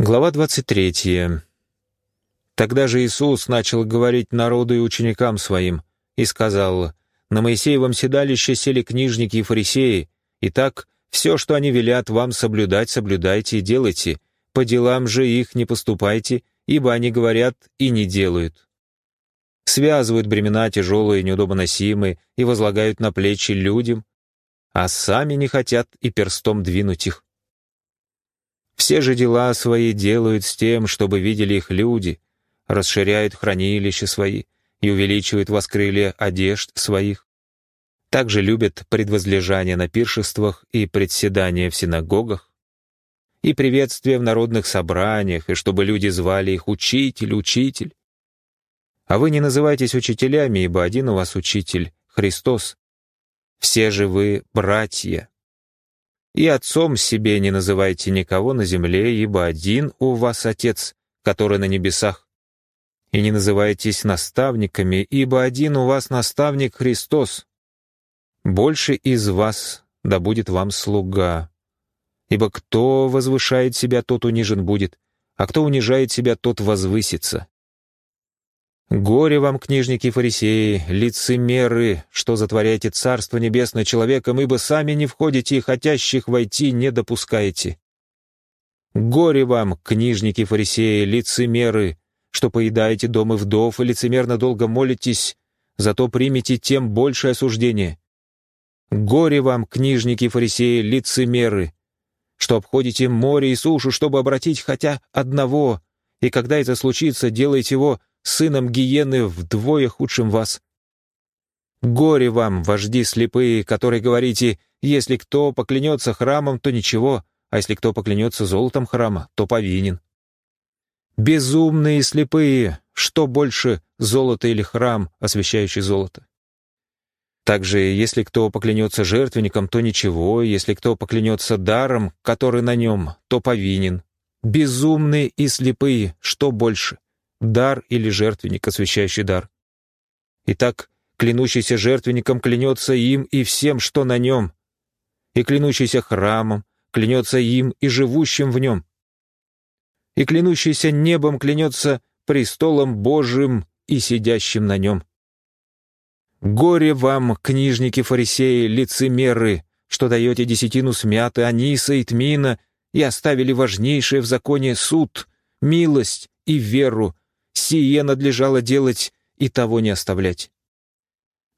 Глава 23. Тогда же Иисус начал говорить народу и ученикам своим, и сказал, «На Моисеевом седалище сели книжники и фарисеи, и так все, что они велят вам соблюдать, соблюдайте и делайте, по делам же их не поступайте, ибо они говорят и не делают. Связывают бремена тяжелые и неудобоносимые и возлагают на плечи людям, а сами не хотят и перстом двинуть их. Все же дела свои делают с тем, чтобы видели их люди, расширяют хранилища свои и увеличивают воскрылья одежд своих. Также любят предвозлежание на пиршествах и председание в синагогах, и приветствия в народных собраниях, и чтобы люди звали их «учитель, учитель». А вы не называйтесь учителями, ибо один у вас учитель — Христос. Все же вы братья. И отцом себе не называйте никого на земле, ибо один у вас Отец, который на небесах. И не называйтесь наставниками, ибо один у вас наставник Христос. Больше из вас да будет вам слуга. Ибо кто возвышает себя, тот унижен будет, а кто унижает себя, тот возвысится. «Горе вам, книжники и фарисеи, лицемеры, что затворяете Царство Небесное человеком, ибо сами не входите и хотящих войти не допускаете. Горе вам, книжники и фарисеи, лицемеры, что поедаете дома вдов и лицемерно долго молитесь, зато примите тем большее осуждение. Горе вам, книжники и фарисеи, лицемеры, что обходите море и сушу, чтобы обратить хотя одного, и когда это случится, делаете его сыном гиены вдвое худшим вас. Горе вам, вожди слепые, которые говорите, если кто поклянется храмом, то ничего, а если кто поклянется золотом храма, то повинен. Безумные слепые, что больше, золото или храм, освящающий золото? Также, если кто поклянется жертвенником, то ничего, если кто поклянется даром, который на нем, то повинен. Безумные и слепые, что больше? Дар или жертвенник, освящающий дар. Итак, клянущийся жертвенником клянется им и всем, что на нем, и клянущийся храмом клянется им и живущим в нем, и клянущийся небом клянется престолом Божиим и сидящим на нем. Горе вам, книжники-фарисеи, лицемеры, что даете десятину смяты, аниса и тмина и оставили важнейшее в законе суд, милость и веру, сие надлежало делать и того не оставлять.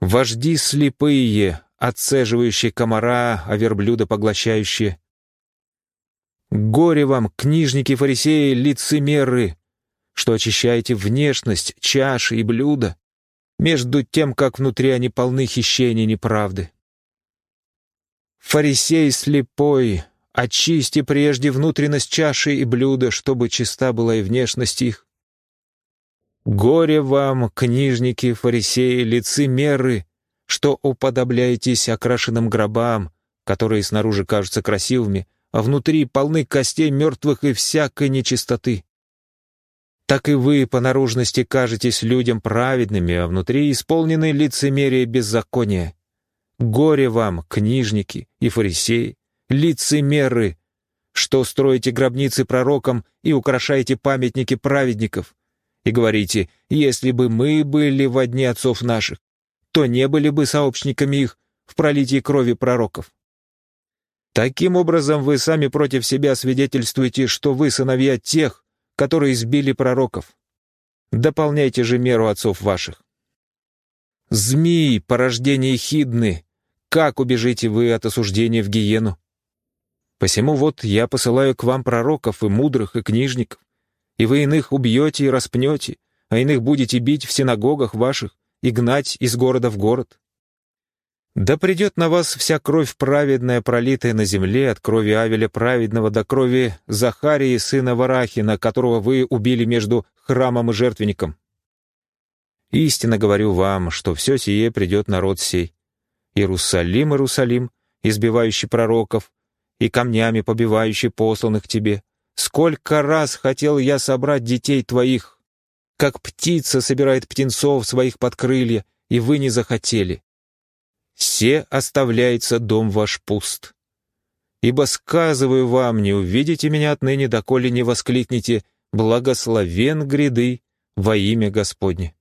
Вожди слепые, отцеживающие комара, а верблюда поглощающие. Горе вам, книжники, фарисеи, лицемеры, что очищаете внешность, чаши и блюда, между тем, как внутри они полны хищений неправды. Фарисей слепой, очисти прежде внутренность чаши и блюда, чтобы чиста была и внешность их. Горе вам, книжники, фарисеи, лицемеры, что уподобляетесь окрашенным гробам, которые снаружи кажутся красивыми, а внутри полны костей мертвых и всякой нечистоты. Так и вы по наружности кажетесь людям праведными, а внутри исполнены лицемерие беззакония. Горе вам, книжники и фарисеи, лицемеры, что строите гробницы пророкам и украшаете памятники праведников, и говорите, если бы мы были в дни отцов наших, то не были бы сообщниками их в пролитии крови пророков. Таким образом, вы сами против себя свидетельствуете, что вы сыновья тех, которые избили пророков. Дополняйте же меру отцов ваших. Змеи, порождение хидны, как убежите вы от осуждения в гиену? Посему вот я посылаю к вам пророков и мудрых, и книжников, и вы иных убьете и распнете, а иных будете бить в синагогах ваших и гнать из города в город. Да придет на вас вся кровь праведная, пролитая на земле, от крови Авеля праведного до крови Захарии, сына Варахина, которого вы убили между храмом и жертвенником. Истинно говорю вам, что все сие придет народ сей. Иерусалим, Иерусалим, избивающий пророков, и камнями побивающий посланных тебе. Сколько раз хотел я собрать детей твоих, как птица собирает птенцов своих под крылья, и вы не захотели. Все оставляется дом ваш пуст. Ибо сказываю вам, не увидите меня отныне, доколе не воскликнете «Благословен гряды во имя Господне».